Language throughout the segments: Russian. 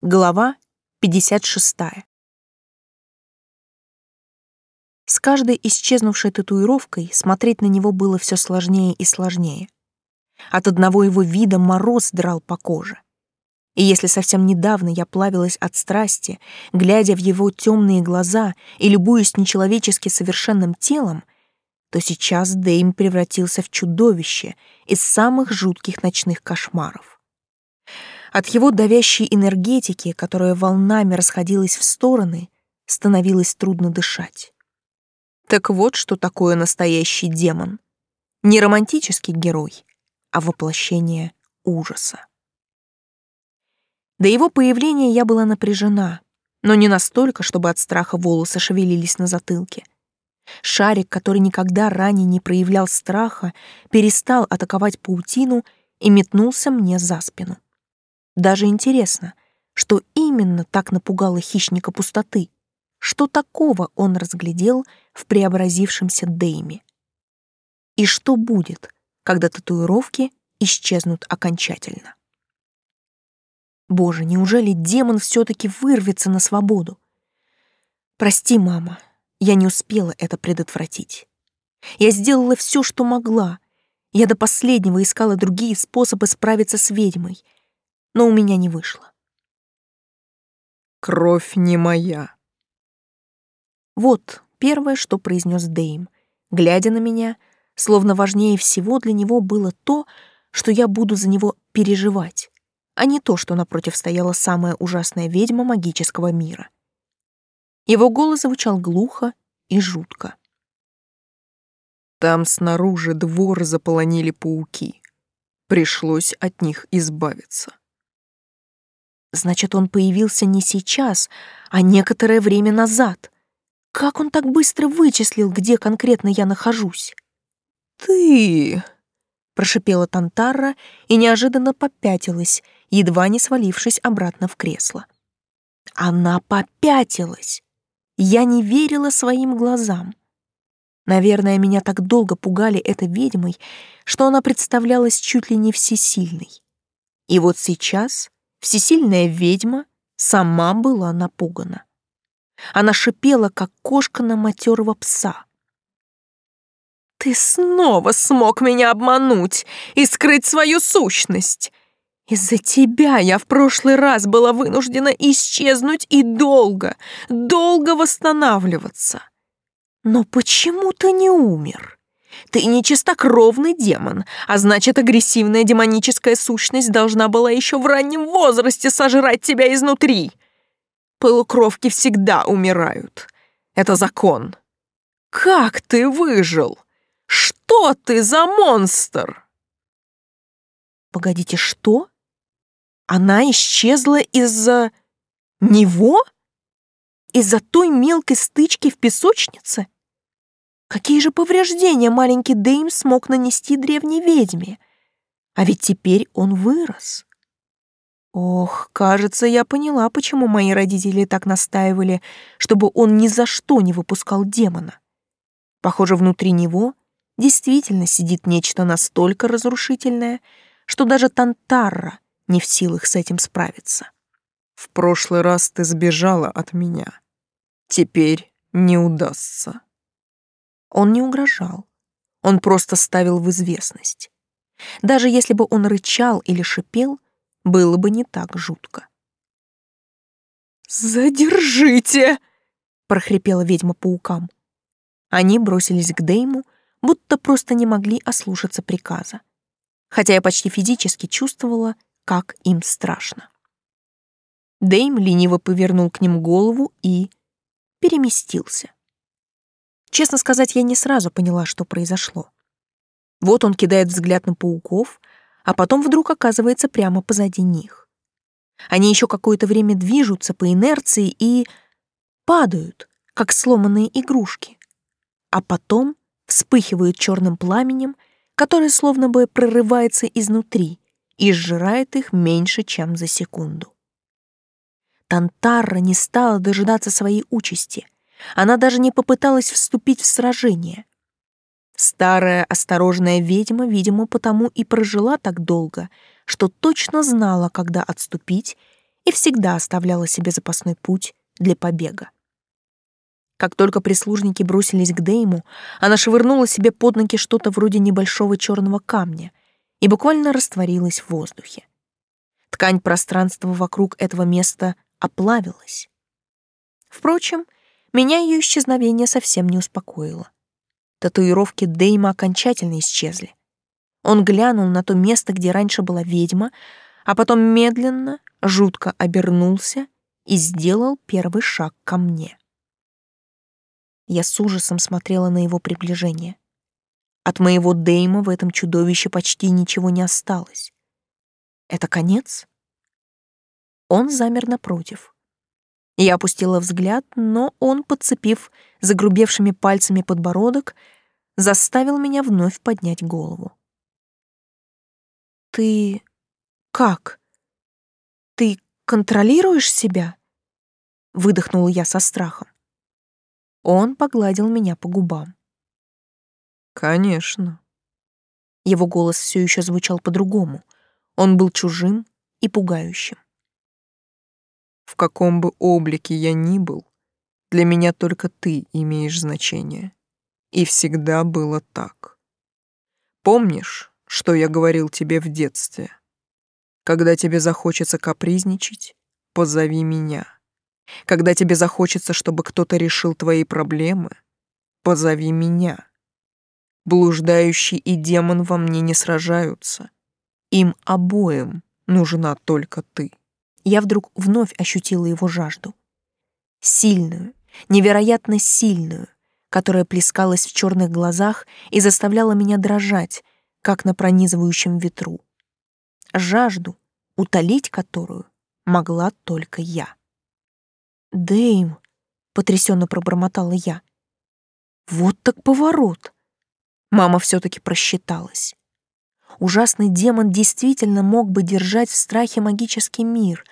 Глава 56. С каждой исчезнувшей татуировкой смотреть на него было все сложнее и сложнее. От одного его вида мороз драл по коже. И если совсем недавно я плавилась от страсти, глядя в его темные глаза и любуясь нечеловечески совершенным телом, то сейчас Дэйм превратился в чудовище из самых жутких ночных кошмаров. От его давящей энергетики, которая волнами расходилась в стороны, становилось трудно дышать. Так вот, что такое настоящий демон. Не романтический герой, а воплощение ужаса. До его появления я была напряжена, но не настолько, чтобы от страха волосы шевелились на затылке. Шарик, который никогда ранее не проявлял страха, перестал атаковать паутину и метнулся мне за спину. Даже интересно, что именно так напугало хищника пустоты? Что такого он разглядел в преобразившемся Дейме? И что будет, когда татуировки исчезнут окончательно? Боже, неужели демон все-таки вырвется на свободу? Прости, мама, я не успела это предотвратить. Я сделала все, что могла. Я до последнего искала другие способы справиться с ведьмой — но у меня не вышло. «Кровь не моя». Вот первое, что произнес Дейм, глядя на меня, словно важнее всего для него было то, что я буду за него переживать, а не то, что напротив стояла самая ужасная ведьма магического мира. Его голос звучал глухо и жутко. Там снаружи двор заполонили пауки. Пришлось от них избавиться. Значит, он появился не сейчас, а некоторое время назад. Как он так быстро вычислил, где конкретно я нахожусь? «Ты...» — прошипела Тантарра и неожиданно попятилась, едва не свалившись обратно в кресло. Она попятилась. Я не верила своим глазам. Наверное, меня так долго пугали этой ведьмой, что она представлялась чуть ли не всесильной. И вот сейчас Всесильная ведьма сама была напугана. Она шипела, как кошка на матерого пса. «Ты снова смог меня обмануть и скрыть свою сущность. Из-за тебя я в прошлый раз была вынуждена исчезнуть и долго, долго восстанавливаться. Но почему ты не умер?» Ты не чистокровный демон, а значит, агрессивная демоническая сущность должна была еще в раннем возрасте сожрать тебя изнутри. Полукровки всегда умирают. Это закон. Как ты выжил? Что ты за монстр? Погодите, что? Она исчезла из-за... него? Из-за той мелкой стычки в песочнице? Какие же повреждения маленький Дэйм смог нанести древней ведьме? А ведь теперь он вырос. Ох, кажется, я поняла, почему мои родители так настаивали, чтобы он ни за что не выпускал демона. Похоже, внутри него действительно сидит нечто настолько разрушительное, что даже Тантарра не в силах с этим справиться. В прошлый раз ты сбежала от меня. Теперь не удастся. Он не угрожал. Он просто ставил в известность. Даже если бы он рычал или шипел, было бы не так жутко. «Задержите!» — прохрипела ведьма паукам. Они бросились к Дейму, будто просто не могли ослушаться приказа. Хотя я почти физически чувствовала, как им страшно. Дейм лениво повернул к ним голову и переместился. Честно сказать, я не сразу поняла, что произошло. Вот он кидает взгляд на пауков, а потом вдруг оказывается прямо позади них. Они еще какое-то время движутся по инерции и падают, как сломанные игрушки, а потом вспыхивают черным пламенем, которое словно бы прорывается изнутри и сжирает их меньше, чем за секунду. Тантарра не стала дожидаться своей участи — она даже не попыталась вступить в сражение. Старая осторожная ведьма, видимо, потому и прожила так долго, что точно знала, когда отступить и всегда оставляла себе запасной путь для побега. Как только прислужники бросились к Дейму, она швырнула себе под ноги что-то вроде небольшого черного камня и буквально растворилась в воздухе. Ткань пространства вокруг этого места оплавилась. Впрочем, меня ее исчезновение совсем не успокоило. Татуировки Дейма окончательно исчезли. Он глянул на то место, где раньше была ведьма, а потом медленно, жутко обернулся и сделал первый шаг ко мне. Я с ужасом смотрела на его приближение. От моего Дейма в этом чудовище почти ничего не осталось. Это конец? Он замер напротив. Я опустила взгляд, но он, подцепив загрубевшими пальцами подбородок, заставил меня вновь поднять голову. «Ты как? Ты контролируешь себя?» — выдохнула я со страхом. Он погладил меня по губам. «Конечно». Его голос все еще звучал по-другому. Он был чужим и пугающим. «В каком бы облике я ни был, для меня только ты имеешь значение. И всегда было так. Помнишь, что я говорил тебе в детстве? Когда тебе захочется капризничать, позови меня. Когда тебе захочется, чтобы кто-то решил твои проблемы, позови меня. Блуждающий и демон во мне не сражаются. Им обоим нужна только ты. Я вдруг вновь ощутила его жажду. Сильную, невероятно сильную, которая плескалась в черных глазах и заставляла меня дрожать, как на пронизывающем ветру. Жажду, утолить которую могла только я. «Дэйм», — потрясенно пробормотала я. «Вот так поворот!» Мама все-таки просчиталась. Ужасный демон действительно мог бы держать в страхе магический мир,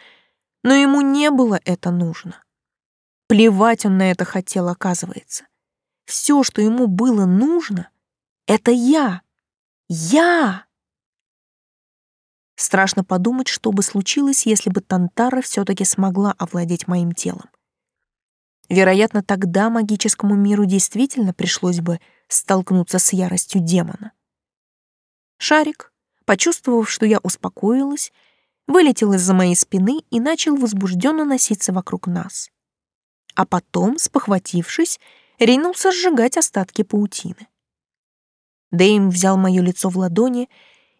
но ему не было это нужно. Плевать он на это хотел, оказывается. Все, что ему было нужно, — это я. Я! Страшно подумать, что бы случилось, если бы Тантара все-таки смогла овладеть моим телом. Вероятно, тогда магическому миру действительно пришлось бы столкнуться с яростью демона. Шарик, почувствовав, что я успокоилась, вылетел из-за моей спины и начал возбужденно носиться вокруг нас. А потом, спохватившись, ринулся сжигать остатки паутины. Дэйм взял мое лицо в ладони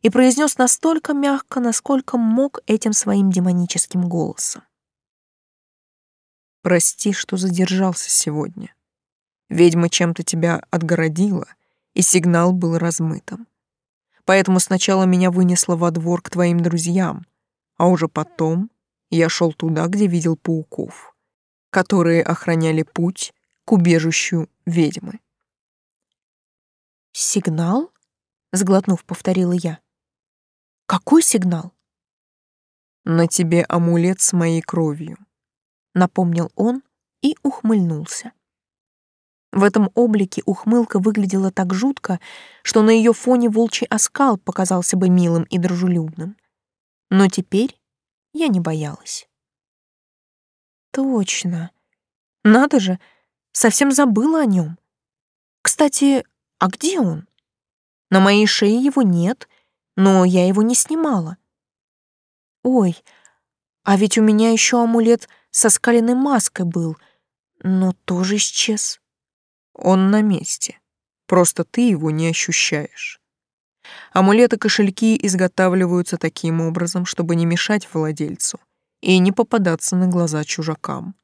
и произнес настолько мягко, насколько мог этим своим демоническим голосом. «Прости, что задержался сегодня. Ведьма чем-то тебя отгородила, и сигнал был размытым. Поэтому сначала меня вынесло во двор к твоим друзьям, а уже потом я шел туда, где видел пауков, которые охраняли путь к убежищу ведьмы. «Сигнал?» — сглотнув, повторила я. Какой сигнал? На тебе амулет с моей кровью, напомнил он и ухмыльнулся. В этом облике ухмылка выглядела так жутко, что на ее фоне волчий оскал показался бы милым и дружелюбным. Но теперь я не боялась. Точно. Надо же, совсем забыла о нем. Кстати, а где он? На моей шее его нет, но я его не снимала. Ой, а ведь у меня еще амулет со скаленной маской был, но тоже исчез. Он на месте, просто ты его не ощущаешь. Амулеты-кошельки изготавливаются таким образом, чтобы не мешать владельцу и не попадаться на глаза чужакам.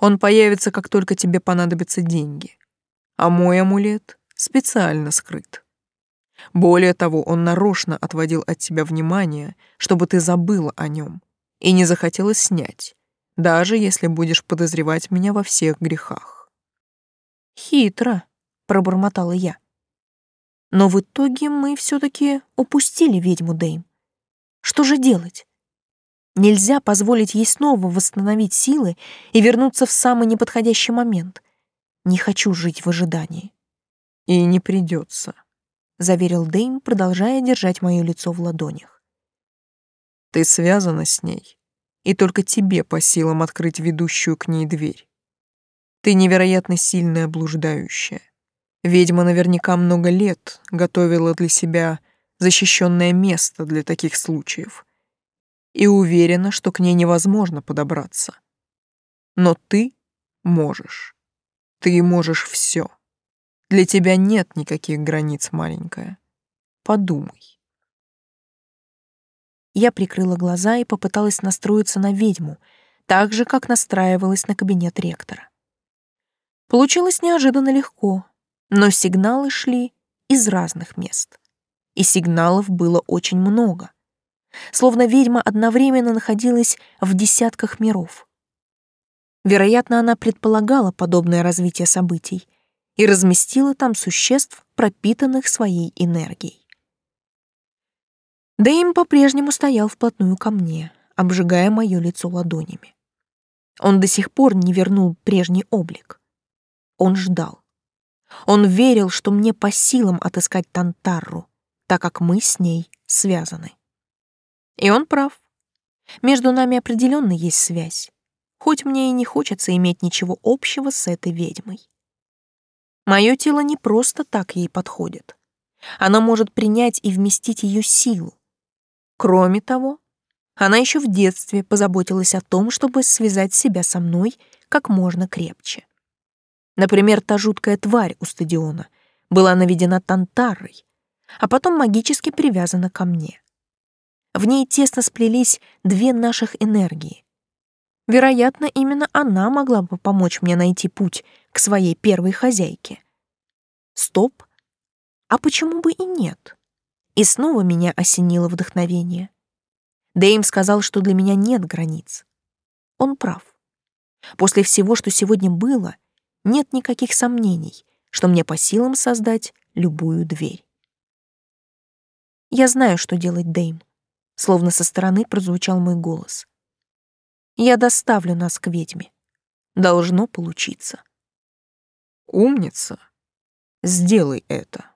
Он появится, как только тебе понадобятся деньги. А мой амулет специально скрыт. Более того, он нарочно отводил от тебя внимание, чтобы ты забыла о нем и не захотела снять, даже если будешь подозревать меня во всех грехах. Хитро, пробормотала я. Но в итоге мы все-таки упустили ведьму Дэйм. Что же делать? Нельзя позволить ей снова восстановить силы и вернуться в самый неподходящий момент. Не хочу жить в ожидании. И не придется. — заверил Дэйм, продолжая держать мое лицо в ладонях. «Ты связана с ней, и только тебе по силам открыть ведущую к ней дверь. Ты невероятно сильная блуждающая. Ведьма наверняка много лет готовила для себя защищенное место для таких случаев и уверена, что к ней невозможно подобраться. Но ты можешь. Ты можешь все. Для тебя нет никаких границ, маленькая. Подумай. Я прикрыла глаза и попыталась настроиться на ведьму, так же, как настраивалась на кабинет ректора. Получилось неожиданно легко, но сигналы шли из разных мест. И сигналов было очень много. Словно ведьма одновременно находилась в десятках миров. Вероятно, она предполагала подобное развитие событий и разместила там существ, пропитанных своей энергией. Дэйм по-прежнему стоял вплотную ко мне, обжигая мое лицо ладонями. Он до сих пор не вернул прежний облик. Он ждал. Он верил, что мне по силам отыскать Тантарру, так как мы с ней связаны. И он прав. Между нами определенно есть связь, хоть мне и не хочется иметь ничего общего с этой ведьмой. Мое тело не просто так ей подходит. Оно может принять и вместить ее силу. Кроме того, она еще в детстве позаботилась о том, чтобы связать себя со мной как можно крепче. Например, та жуткая тварь у стадиона была наведена тантарой, а потом магически привязана ко мне. В ней тесно сплелись две наших энергии. Вероятно, именно она могла бы помочь мне найти путь к своей первой хозяйке. Стоп. А почему бы и нет? И снова меня осенило вдохновение. Дэйм сказал, что для меня нет границ. Он прав. После всего, что сегодня было — нет никаких сомнений, что мне по силам создать любую дверь. Я знаю, что делать, Дэйм. Словно со стороны прозвучал мой голос. Я доставлю нас к ведьме. Должно получиться. Умница. Сделай это.